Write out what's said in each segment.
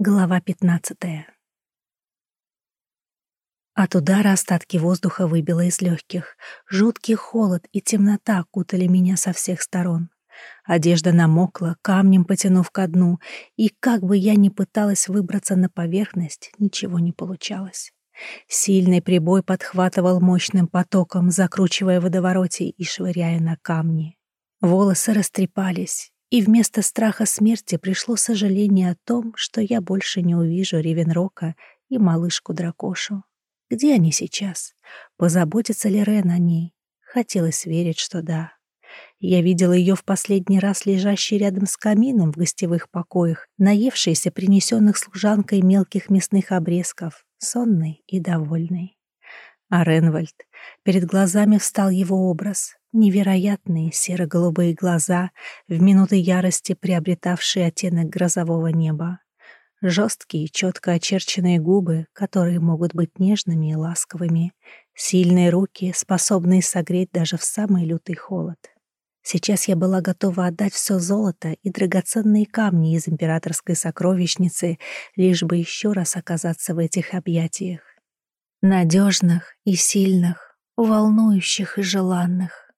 Глава 15. От удара остатки воздуха выбило из легких. Жуткий холод и темнота окутали меня со всех сторон. Одежда намокла, камнем потянув ко дну, и как бы я ни пыталась выбраться на поверхность, ничего не получалось. Сильный прибой подхватывал мощным потоком, закручивая водовороте и швыряя на камни. Волосы растрепались, и вместо страха смерти пришло сожаление о том, что я больше не увижу Ревенрока и малышку-дракошу. Где они сейчас? Позаботится ли Рен о ней? Хотелось верить, что да. Я видела ее в последний раз лежащей рядом с камином в гостевых покоях, наевшейся принесенных служанкой мелких мясных обрезков, сонной и довольной. А Ренвальд, перед глазами встал его образ, Невероятные серо-голубые глаза, в минуты ярости приобретавшие оттенок грозового неба. Жесткие, четко очерченные губы, которые могут быть нежными и ласковыми. Сильные руки, способные согреть даже в самый лютый холод. Сейчас я была готова отдать все золото и драгоценные камни из императорской сокровищницы, лишь бы еще раз оказаться в этих объятиях. Надежных и сильных, волнующих и желанных.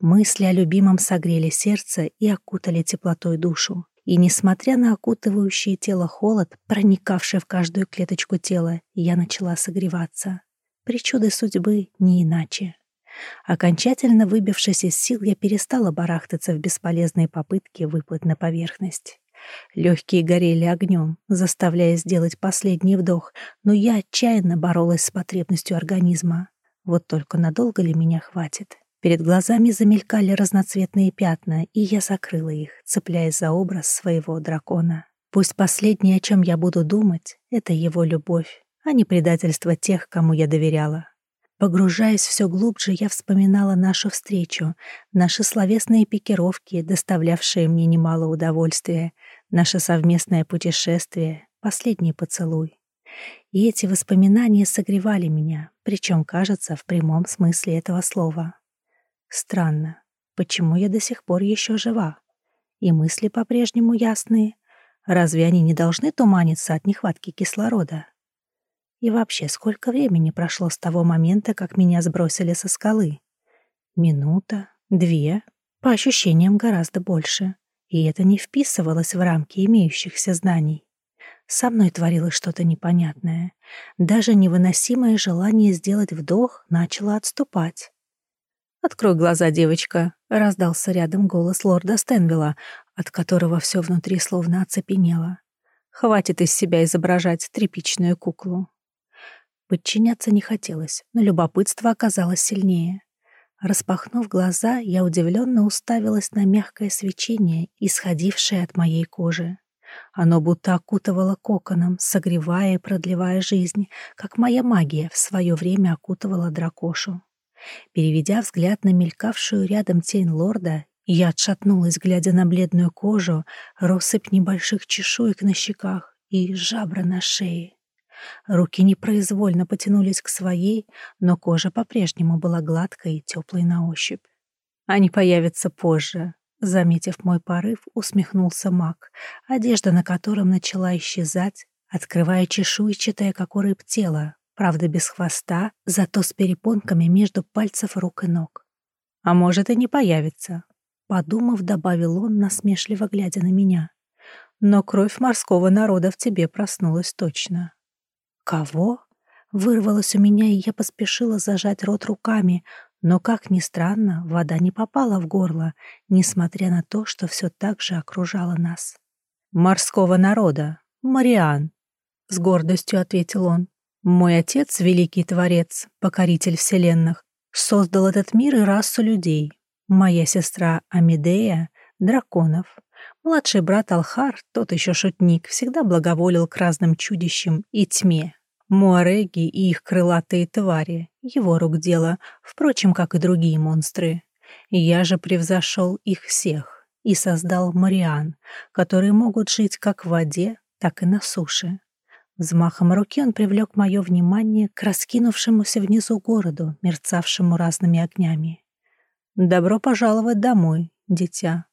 Мысли о любимом согрели сердце и окутали теплотой душу. И несмотря на окутывающее тело холод, проникавший в каждую клеточку тела, я начала согреваться. Причуды судьбы не иначе. Окончательно выбившись из сил, я перестала барахтаться в бесполезной попытке выплыть на поверхность. Легкие горели огнем, заставляя сделать последний вдох, но я отчаянно боролась с потребностью организма. Вот только надолго ли меня хватит? Перед глазами замелькали разноцветные пятна, и я закрыла их, цепляясь за образ своего дракона. Пусть последнее, о чем я буду думать, — это его любовь, а не предательство тех, кому я доверяла. Погружаясь все глубже, я вспоминала нашу встречу, наши словесные пикировки, доставлявшие мне немало удовольствия, наше совместное путешествие, последний поцелуй. И эти воспоминания согревали меня, причем, кажется, в прямом смысле этого слова. Странно, почему я до сих пор еще жива? И мысли по-прежнему ясные. Разве они не должны туманиться от нехватки кислорода? И вообще, сколько времени прошло с того момента, как меня сбросили со скалы? Минута, две, по ощущениям гораздо больше. И это не вписывалось в рамки имеющихся знаний. Со мной творилось что-то непонятное. Даже невыносимое желание сделать вдох начало отступать. «Открой глаза, девочка», — раздался рядом голос лорда Стенвилла, от которого все внутри словно оцепенело. «Хватит из себя изображать тряпичную куклу». Подчиняться не хотелось, но любопытство оказалось сильнее. Распахнув глаза, я удивленно уставилась на мягкое свечение, исходившее от моей кожи. Оно будто окутывало коконом, согревая и продлевая жизнь, как моя магия в свое время окутывала дракошу. Переведя взгляд на мелькавшую рядом тень лорда, я отшатнулась, глядя на бледную кожу, россыпь небольших чешуек на щеках и жабра на шее. Руки непроизвольно потянулись к своей, но кожа по-прежнему была гладкой и теплой на ощупь. Они появятся позже. Заметив мой порыв, усмехнулся маг, одежда на котором начала исчезать, открывая чешуйчатое, как у рыб, тело, правда без хвоста, зато с перепонками между пальцев рук и ног. А может и не появится, подумав, добавил он, насмешливо глядя на меня. Но кровь морского народа в тебе проснулась точно. Кого? Вырвалось у меня, и я поспешила зажать рот руками, но, как ни странно, вода не попала в горло, несмотря на то, что все так же окружало нас. «Морского народа, Мариан», — с гордостью ответил он. Мой отец, великий творец, покоритель вселенных, создал этот мир и расу людей. Моя сестра Амидея — драконов. Младший брат Алхар, тот еще шутник, всегда благоволил к разным чудищам и тьме. Муареги и их крылатые твари — его рук дело, впрочем, как и другие монстры. Я же превзошел их всех и создал Мариан, которые могут жить как в воде, так и на суше. Взмахом руки он привлек мое внимание к раскинувшемуся внизу городу, мерцавшему разными огнями. «Добро пожаловать домой, дитя!»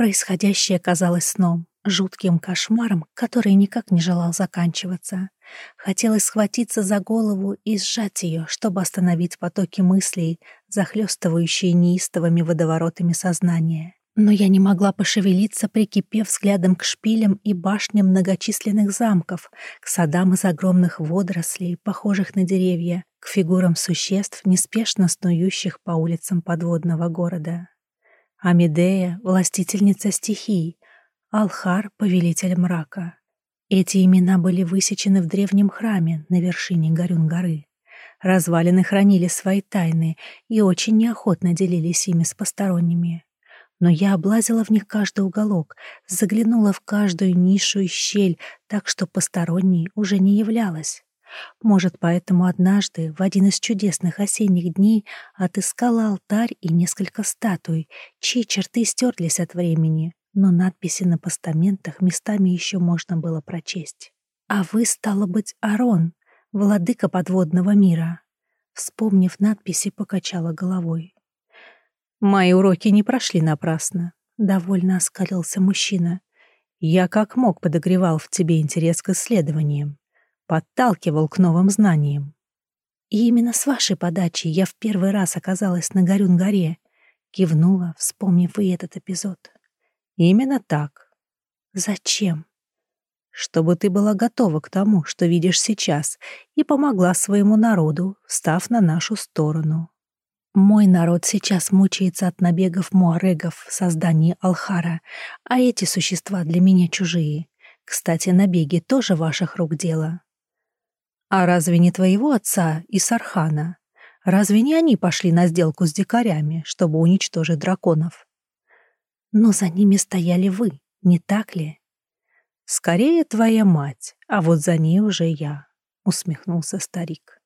Происходящее казалось сном, жутким кошмаром, который никак не желал заканчиваться. Хотелось схватиться за голову и сжать ее, чтобы остановить потоки мыслей, захлестывающие неистовыми водоворотами сознания. Но я не могла пошевелиться, прикипев взглядом к шпилям и башням многочисленных замков, к садам из огромных водорослей, похожих на деревья, к фигурам существ, неспешно снующих по улицам подводного города. Амидея — властительница стихий, Алхар — повелитель мрака. Эти имена были высечены в древнем храме на вершине Горюн-горы. Развалины хранили свои тайны и очень неохотно делились ими с посторонними. Но я облазила в них каждый уголок, заглянула в каждую нишу и щель, так что посторонней уже не являлась. Может, поэтому однажды, в один из чудесных осенних дней, отыскала алтарь и несколько статуй, чьи черты стерлись от времени, но надписи на постаментах местами еще можно было прочесть. «А вы, стало быть, Арон, владыка подводного мира». Вспомнив надписи, покачала головой. «Мои уроки не прошли напрасно», — довольно оскалился мужчина. «Я как мог подогревал в тебе интерес к исследованиям, подталкивал к новым знаниям. И именно с вашей подачи я в первый раз оказалась на Горюн-горе», — кивнула, вспомнив и этот эпизод. Именно так. Зачем? Чтобы ты была готова к тому, что видишь сейчас, и помогла своему народу, став на нашу сторону. Мой народ сейчас мучается от набегов муарегов в создании Алхара, а эти существа для меня чужие. Кстати, набеги тоже ваших рук дело. А разве не твоего отца и Сархана? Разве не они пошли на сделку с дикарями, чтобы уничтожить драконов? Но за ними стояли вы, не так ли? Скорее твоя мать, а вот за ней уже я, усмехнулся старик.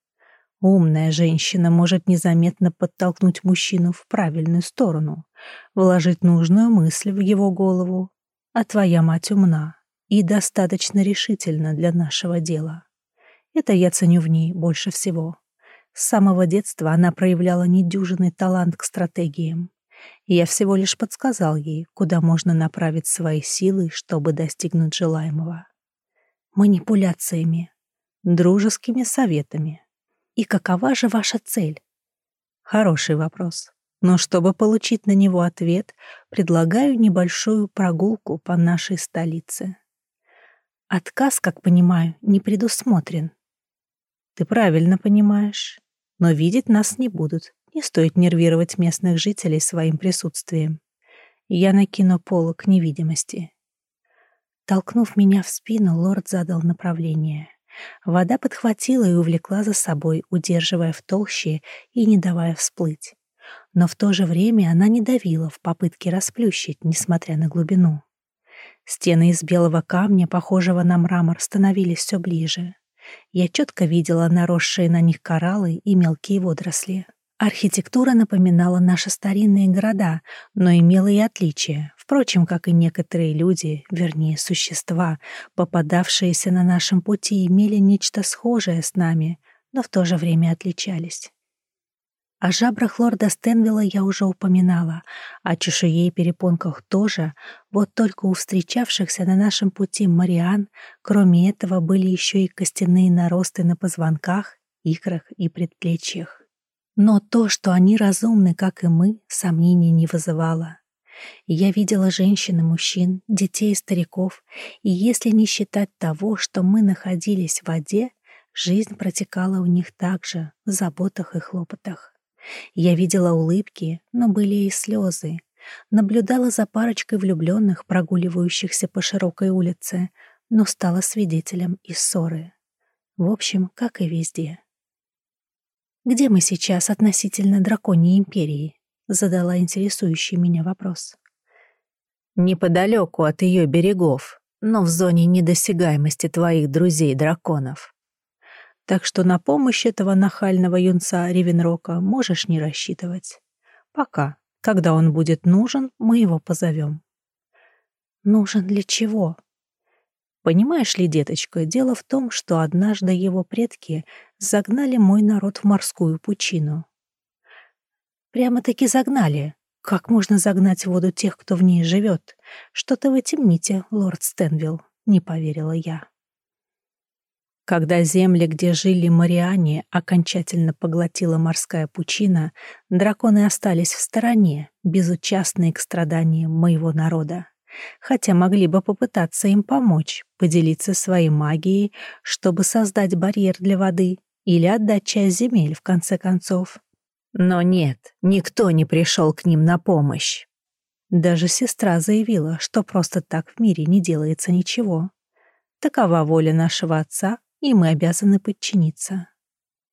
Умная женщина может незаметно подтолкнуть мужчину в правильную сторону, вложить нужную мысль в его голову, а твоя мать умна и достаточно решительна для нашего дела. Это я ценю в ней больше всего. С самого детства она проявляла недюжинный талант к стратегиям. Я всего лишь подсказал ей, куда можно направить свои силы, чтобы достигнуть желаемого. Манипуляциями, дружескими советами. И какова же ваша цель? Хороший вопрос. Но чтобы получить на него ответ, предлагаю небольшую прогулку по нашей столице. Отказ, как понимаю, не предусмотрен. Ты правильно понимаешь, но видеть нас не будут, не стоит нервировать местных жителей своим присутствием. Я накину полок невидимости. Толкнув меня в спину, лорд задал направление. Вода подхватила и увлекла за собой, удерживая в толще и не давая всплыть. Но в то же время она не давила в попытке расплющить, несмотря на глубину. Стены из белого камня, похожего на мрамор, становились все ближе. Я четко видела наросшие на них кораллы и мелкие водоросли. Архитектура напоминала наши старинные города, но имела и отличия, впрочем, как и некоторые люди, вернее, существа, попадавшиеся на нашем пути, имели нечто схожее с нами, но в то же время отличались. О жабрах лорда Стенвилла я уже упоминала, о чешуе и перепонках тоже, вот только у встречавшихся на нашем пути Мариан, кроме этого, были еще и костяные наросты на позвонках, икрах и предплечьях. Но то, что они разумны, как и мы, сомнений не вызывало. Я видела женщин и мужчин, детей и стариков, и если не считать того, что мы находились в воде, жизнь протекала у них также в заботах и хлопотах. Я видела улыбки, но были и слезы. Наблюдала за парочкой влюбленных, прогуливающихся по широкой улице, но стала свидетелем и ссоры. В общем, как и везде. «Где мы сейчас относительно драконьей империи?» — задала интересующий меня вопрос. «Неподалеку от ее берегов, но в зоне недосягаемости твоих друзей-драконов. Так что на помощь этого нахального юнца Ревенрока можешь не рассчитывать. Пока. Когда он будет нужен, мы его позовем». «Нужен для чего?» Понимаешь ли, деточка, дело в том, что однажды его предки загнали мой народ в морскую пучину. Прямо-таки загнали. Как можно загнать в воду тех, кто в ней живет? Что-то вы темните, лорд Стенвилл, не поверила я. Когда земли, где жили Мариане, окончательно поглотила морская пучина, драконы остались в стороне, безучастные к страданиям моего народа. Хотя могли бы попытаться им помочь, поделиться своей магией, чтобы создать барьер для воды или отдать часть земель, в конце концов. Но нет, никто не пришел к ним на помощь. Даже сестра заявила, что просто так в мире не делается ничего. Такова воля нашего отца, и мы обязаны подчиниться.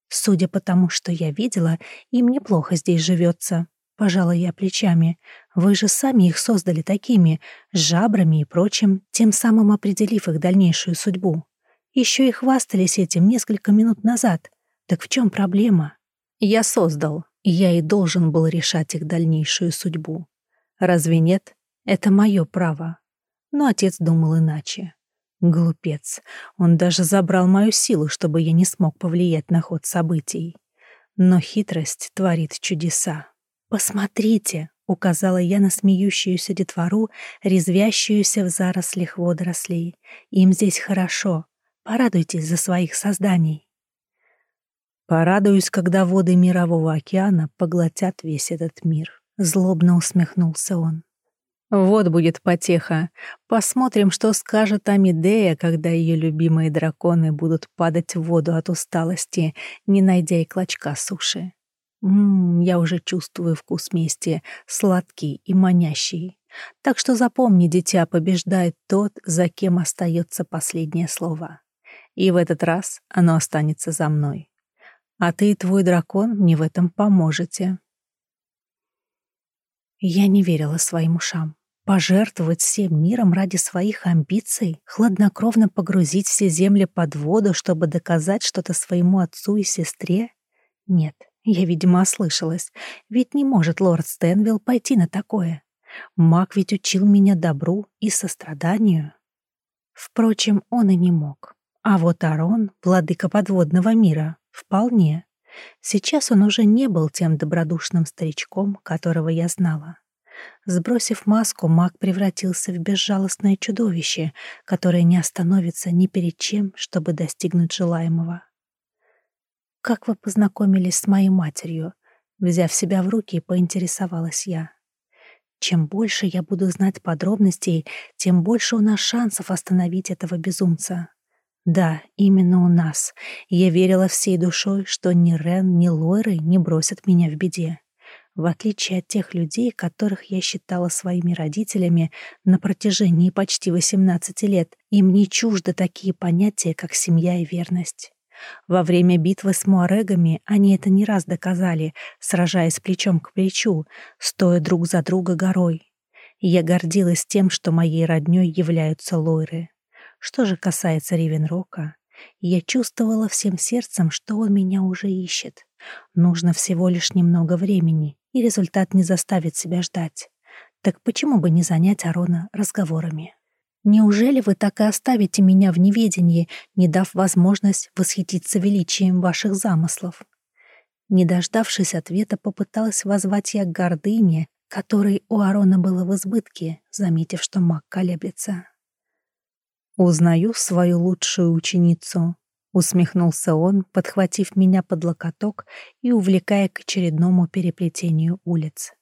Судя по тому, что я видела, им неплохо здесь живется. Пожала я плечами. Вы же сами их создали такими, с жабрами и прочим, тем самым определив их дальнейшую судьбу. Еще и хвастались этим несколько минут назад. Так в чем проблема? Я создал, я и должен был решать их дальнейшую судьбу. Разве нет? Это мое право. Но отец думал иначе. Глупец. Он даже забрал мою силу, чтобы я не смог повлиять на ход событий. Но хитрость творит чудеса. «Посмотрите!» — указала я на смеющуюся детвору, резвящуюся в зарослях водорослей. «Им здесь хорошо. Порадуйтесь за своих созданий». Порадуюсь, когда воды Мирового океана поглотят весь этот мир. Злобно усмехнулся он. Вот будет потеха. Посмотрим, что скажет Амидея, когда ее любимые драконы будут падать в воду от усталости, не найдя и клочка суши. Ммм, я уже чувствую вкус мести, сладкий и манящий. Так что запомни, дитя, побеждает тот, за кем остается последнее слово. И в этот раз оно останется за мной а ты и твой дракон мне в этом поможете. Я не верила своим ушам. Пожертвовать всем миром ради своих амбиций, хладнокровно погрузить все земли под воду, чтобы доказать что-то своему отцу и сестре? Нет, я, видимо, ослышалась. Ведь не может лорд Стэнвилл пойти на такое. Маг ведь учил меня добру и состраданию. Впрочем, он и не мог. А вот Арон, владыка подводного мира, Вполне. Сейчас он уже не был тем добродушным старичком, которого я знала. Сбросив маску, маг превратился в безжалостное чудовище, которое не остановится ни перед чем, чтобы достигнуть желаемого. «Как вы познакомились с моей матерью?» Взяв себя в руки, поинтересовалась я. Чем больше я буду знать подробностей, тем больше у нас шансов остановить этого безумца. Да, именно у нас. Я верила всей душой, что ни Рен, ни Лойры не бросят меня в беде. В отличие от тех людей, которых я считала своими родителями на протяжении почти 18 лет, им не чужды такие понятия, как семья и верность. Во время битвы с муарегами они это не раз доказали, сражаясь плечом к плечу, стоя друг за друга горой. Я гордилась тем, что моей роднёй являются лойры. Что же касается Ривенрока, я чувствовала всем сердцем, что он меня уже ищет. Нужно всего лишь немного времени, и результат не заставит себя ждать. Так почему бы не занять Арона разговорами? Неужели вы так и оставите меня в неведении, не дав возможность восхититься величием ваших замыслов? Не дождавшись ответа, попыталась воззвать я к гордыне, которой у Арона было в избытке, заметив, что маг колеблется. «Узнаю свою лучшую ученицу», — усмехнулся он, подхватив меня под локоток и увлекая к очередному переплетению улиц.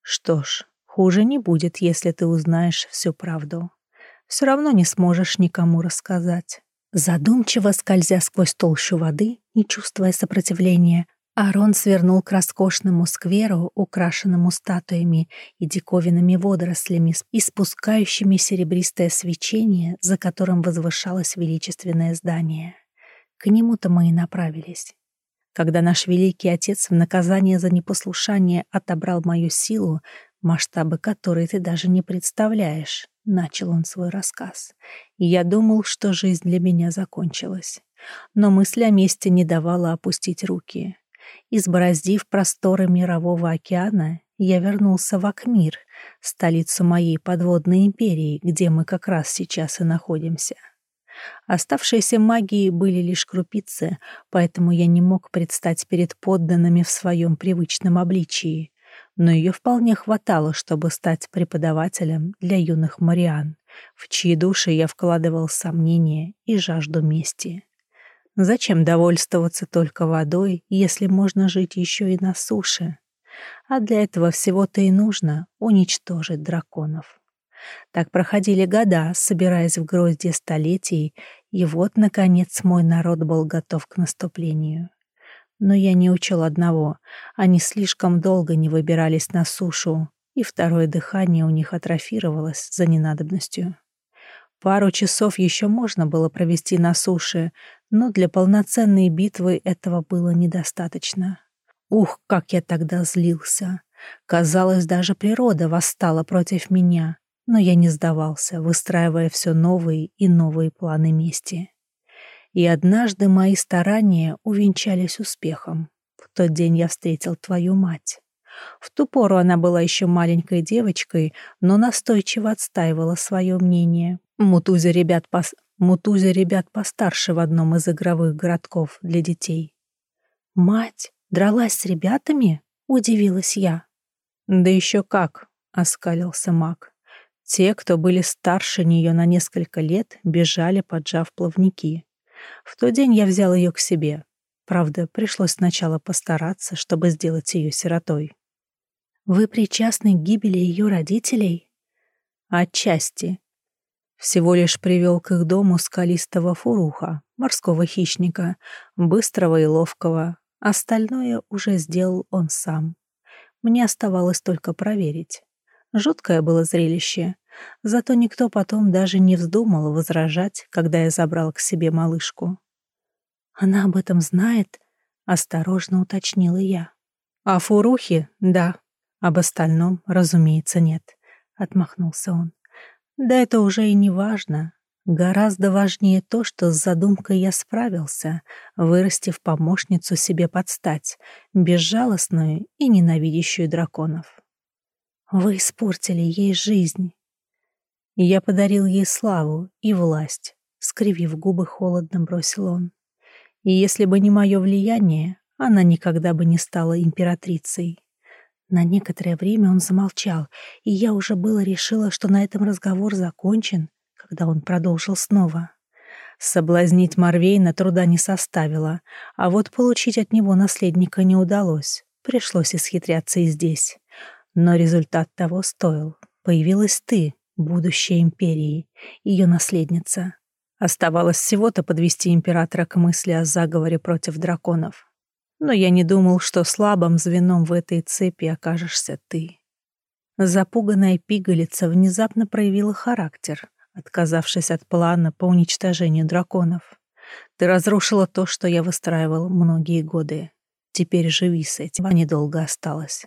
«Что ж, хуже не будет, если ты узнаешь всю правду. Все равно не сможешь никому рассказать». Задумчиво скользя сквозь толщу воды, не чувствуя сопротивления, Арон свернул к роскошному скверу, украшенному статуями и диковинными водорослями, испускающими серебристое свечение, за которым возвышалось величественное здание. К нему-то мы и направились. Когда наш великий отец в наказание за непослушание отобрал мою силу, масштабы которой ты даже не представляешь, начал он свой рассказ. Я думал, что жизнь для меня закончилась. Но мысль о мести не давала опустить руки. Избороздив просторы мирового океана, я вернулся в Акмир, столицу моей подводной империи, где мы как раз сейчас и находимся. Оставшиеся магии были лишь крупицы, поэтому я не мог предстать перед подданными в своем привычном обличии. но ее вполне хватало, чтобы стать преподавателем для юных Мариан, в чьи души я вкладывал сомнения и жажду мести. Зачем довольствоваться только водой, если можно жить еще и на суше? А для этого всего-то и нужно уничтожить драконов. Так проходили года, собираясь в гроздья столетий, и вот, наконец, мой народ был готов к наступлению. Но я не учел одного — они слишком долго не выбирались на сушу, и второе дыхание у них атрофировалось за ненадобностью. Пару часов еще можно было провести на суше, но для полноценной битвы этого было недостаточно. Ух, как я тогда злился! Казалось, даже природа восстала против меня, но я не сдавался, выстраивая все новые и новые планы мести. И однажды мои старания увенчались успехом. В тот день я встретил твою мать. В ту пору она была еще маленькой девочкой, но настойчиво отстаивала свое мнение. Мутузя ребят, пос... Мутузя ребят постарше в одном из игровых городков для детей. «Мать дралась с ребятами?» — удивилась я. «Да еще как!» — оскалился маг. Те, кто были старше нее на несколько лет, бежали, поджав плавники. В тот день я взял ее к себе. Правда, пришлось сначала постараться, чтобы сделать ее сиротой. «Вы причастны к гибели ее родителей?» «Отчасти», всего лишь привел к их дому скалистого фуруха, морского хищника, быстрого и ловкого. Остальное уже сделал он сам. Мне оставалось только проверить. Жуткое было зрелище, зато никто потом даже не вздумал возражать, когда я забрал к себе малышку. «Она об этом знает?» — осторожно уточнила я. «О фурухе — да, об остальном, разумеется, нет», — отмахнулся он. Да это уже и не важно. Гораздо важнее то, что с задумкой я справился, вырастив помощницу себе под стать, безжалостную и ненавидящую драконов. Вы испортили ей жизнь. Я подарил ей славу и власть, скривив губы, холодно бросил он. И если бы не мое влияние, она никогда бы не стала императрицей. На некоторое время он замолчал, и я уже было решила, что на этом разговор закончен, когда он продолжил снова. Соблазнить Марвейна труда не составило, а вот получить от него наследника не удалось. Пришлось исхитряться и здесь. Но результат того стоил. Появилась ты, будущая империи, ее наследница. Оставалось всего-то подвести императора к мысли о заговоре против драконов но я не думал, что слабым звеном в этой цепи окажешься ты. Запуганная пигалица внезапно проявила характер, отказавшись от плана по уничтожению драконов. Ты разрушила то, что я выстраивал многие годы. Теперь живи с этим, а недолго осталось.